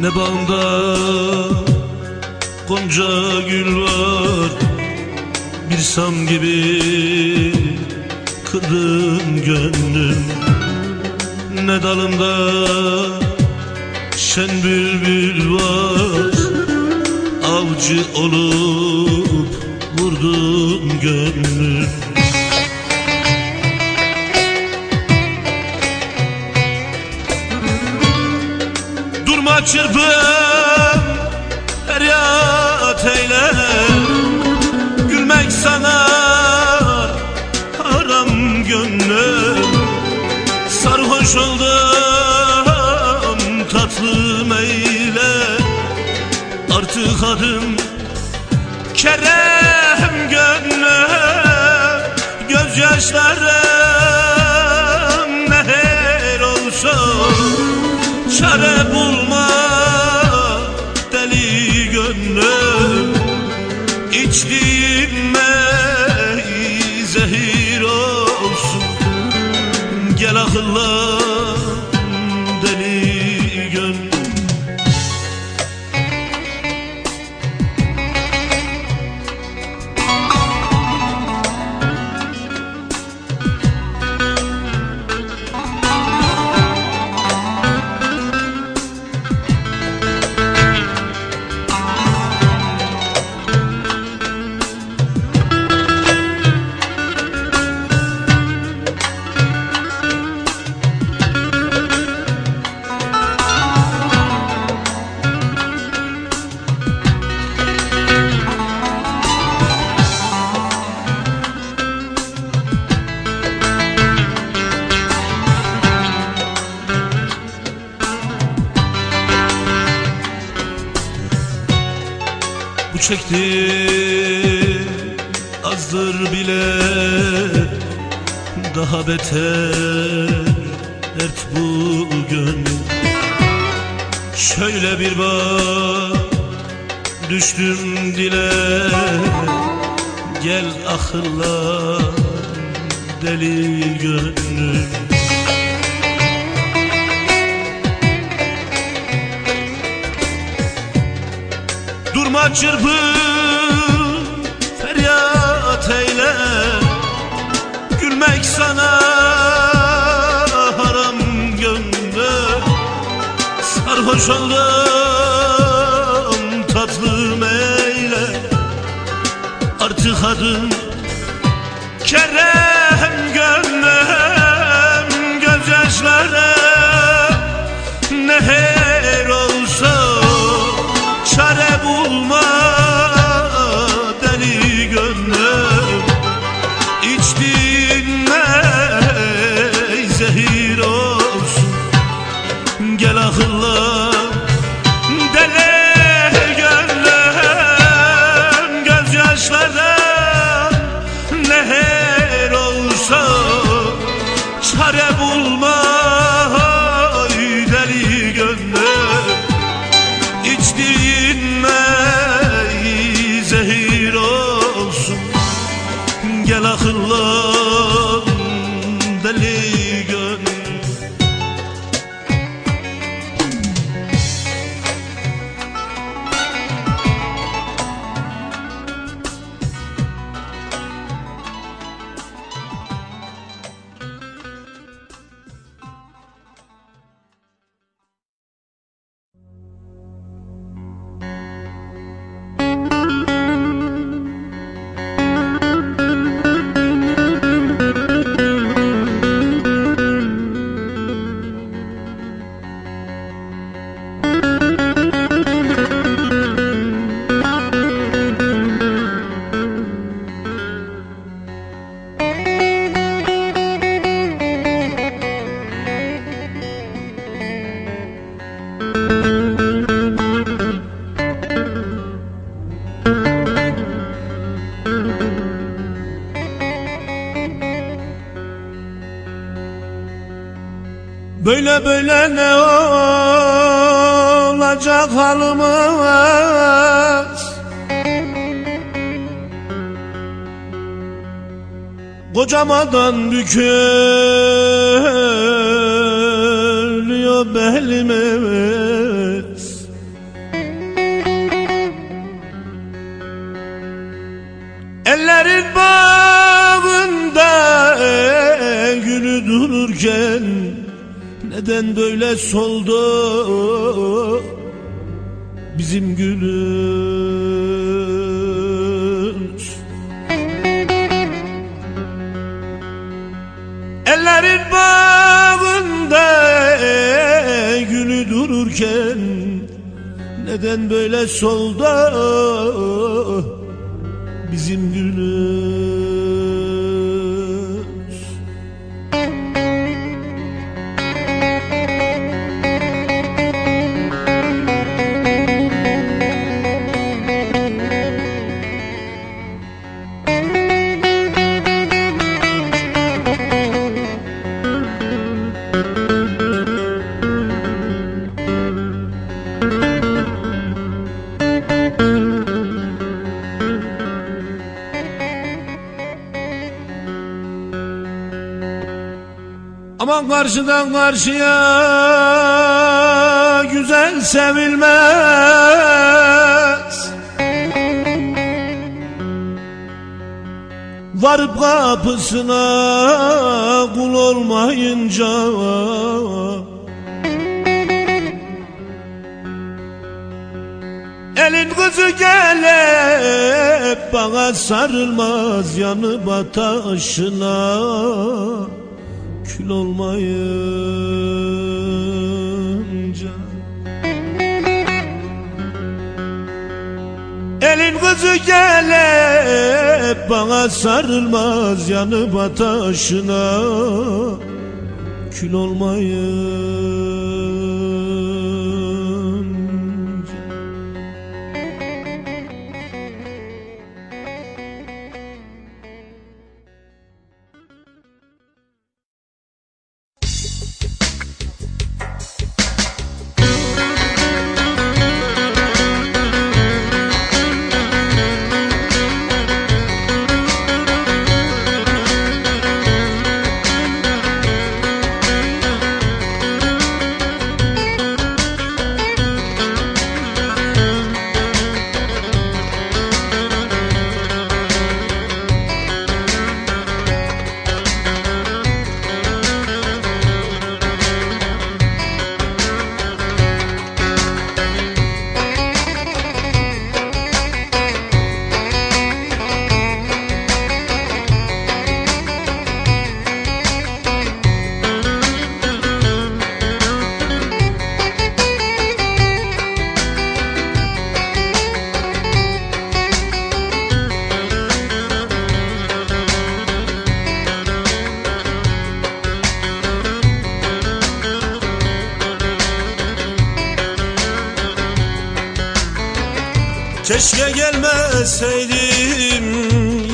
Ne bağında gonca gül var. Bir sam gibi kırdın gönlüm. Ne dalında şen bülbül var. Avcı olup vurdun gönlüm çırpın feryat eyle Gülmek sana haram gönlüm. Sarhoş oldum tatlım eyle. Artık adım Kerem gönlüm Gözyaşlarım neher olsun. Çare bulma Gel akılla deli çekti. Azdır bile Daha beter dert bu gönlüm Şöyle bir bak düştüm dile. Gel akılla deli gönlüm Durma çırpın feryat eyle. Gülmek sana haram gönlüm Sarhoş oldum tatlım eyle. Artık adım Kerem deli Böyle ne olacak halımız? Kocamadan bükülüyor belimiz Neden böyle soldu bizim gülümüz. Ellerin bağında gülü dururken Neden böyle soldu bizim gülümüz Aman karşıdan karşıya güzel sevilmez. Varıp kapısına kul olmayınca Elin kızı gelip bana sarılmaz yanı bataşına kül olmayınca. Elin kızı gelip bana sarılmaz yanı bataşına kül olmayınca Keşke gelmeseydim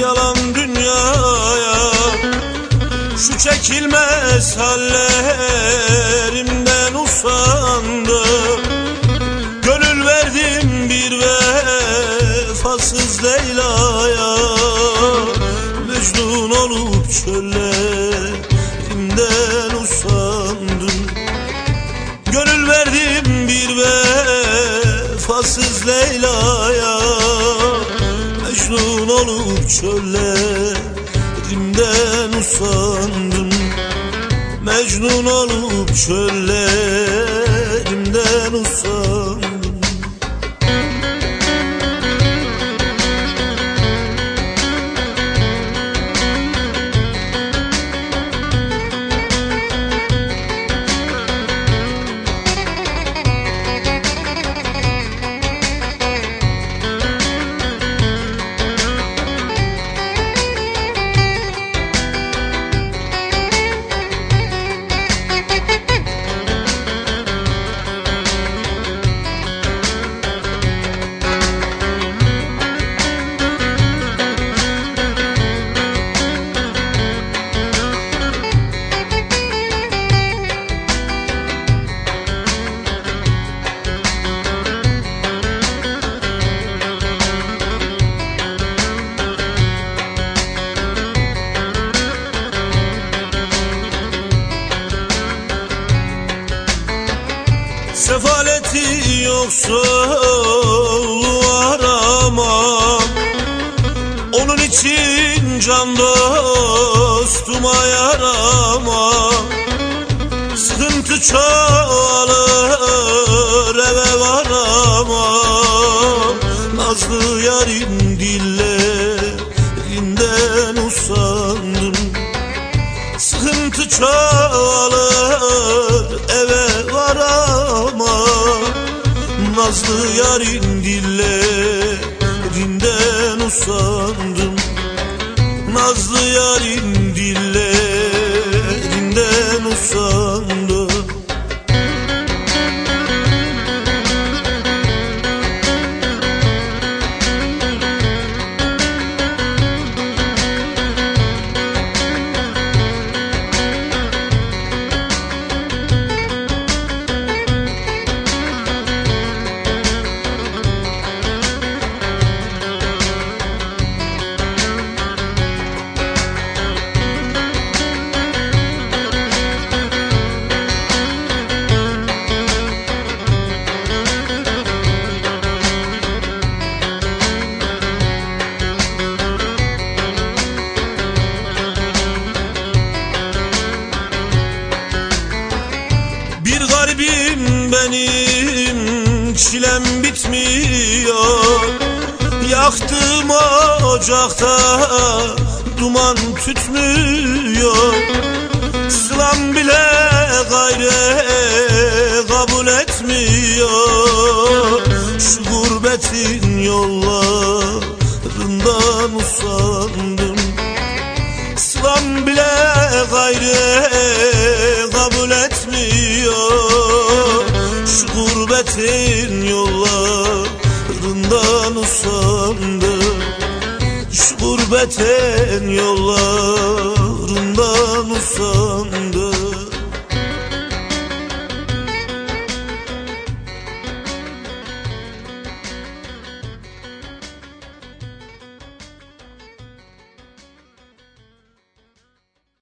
yalan dünyaya. Şu çekilmez hallerimden usandım Gönül verdim bir vefasız Leyla'ya. Mecnun olup çöllerimden çöllerimden usandım Mecnun olup çöllerimden yoksulluğu aramam Onu Onun için can dostuma yarama. Sıkıntı çoğalır eve varamam Nazlı yarim Nazlı yarim dillerinden usandım. Nazlı yarim ocakta duman tütmüyor. Sılam bile gayre kabul etmiyor. Şu gurbetin yollarından usandım. Sılam bile gayre kabul etmiyor. Şu gurbetin yollarından usandım gurbetin yollarından usandım